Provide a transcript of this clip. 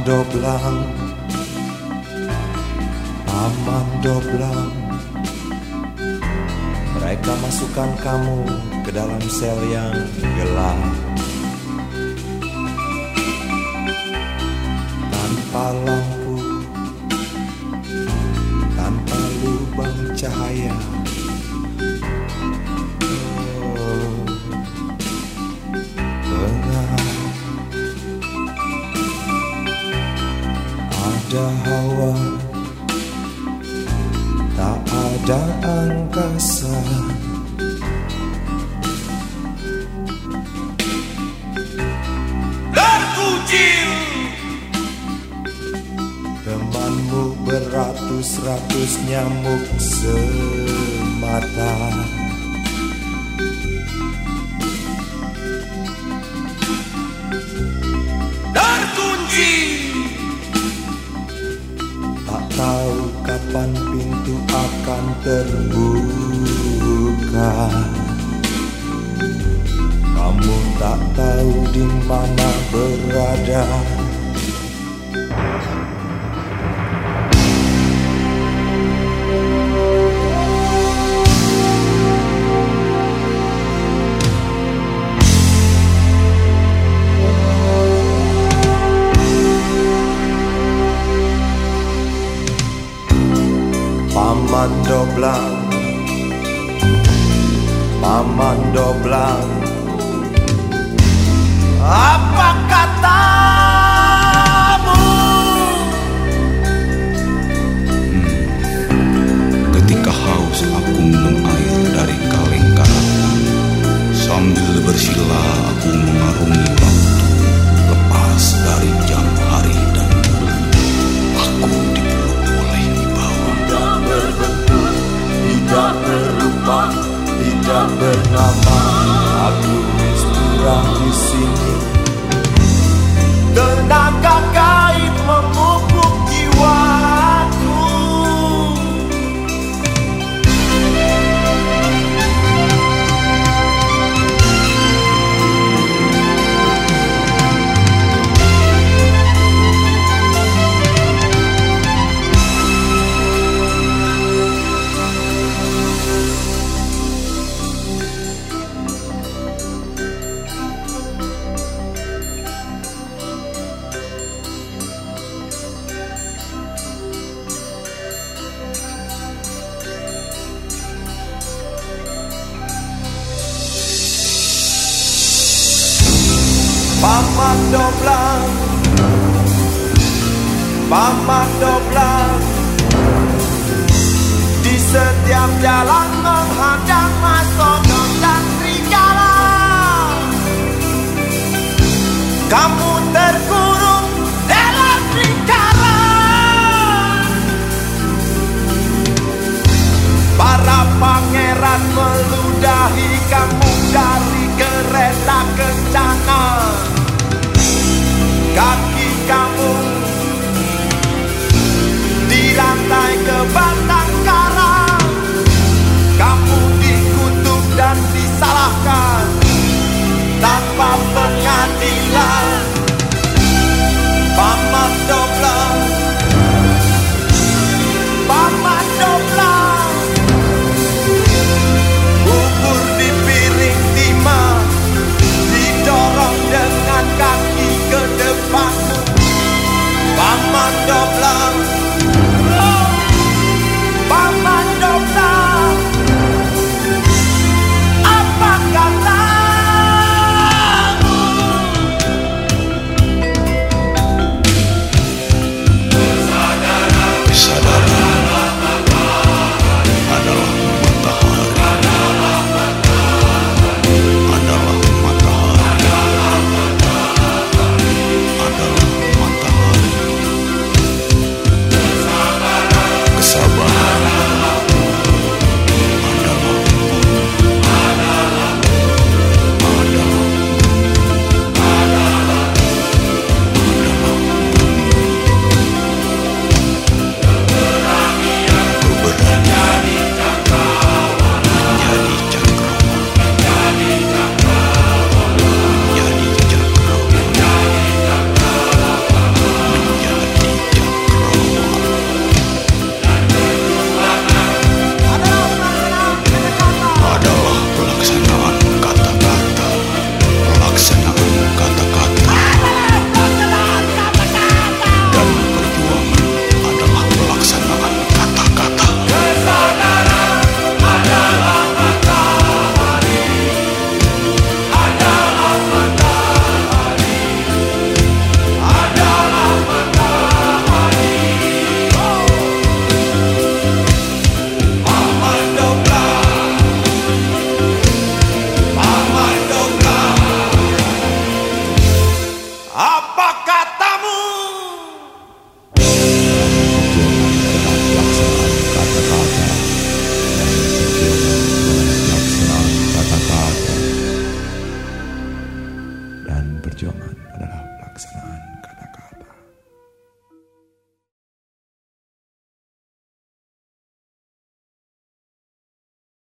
Paman doblang Paman doblang Mereka masukkan kamu ke dalam sel yang gelap. Tanpa lampu ada hawa. Tak ada angkasa. Terkucil. Temanmu beratus-ratus nyamuk semata pintu akan terbuka Mama dobla Mama dobla Apa Paman doblang Paman doblang Di setiap jalan menghadang mastodon dan serigala. Kamu terkurung dalam lingkaran Para pangeran meludahi kamu dan perjuangan adalah pelaksanaan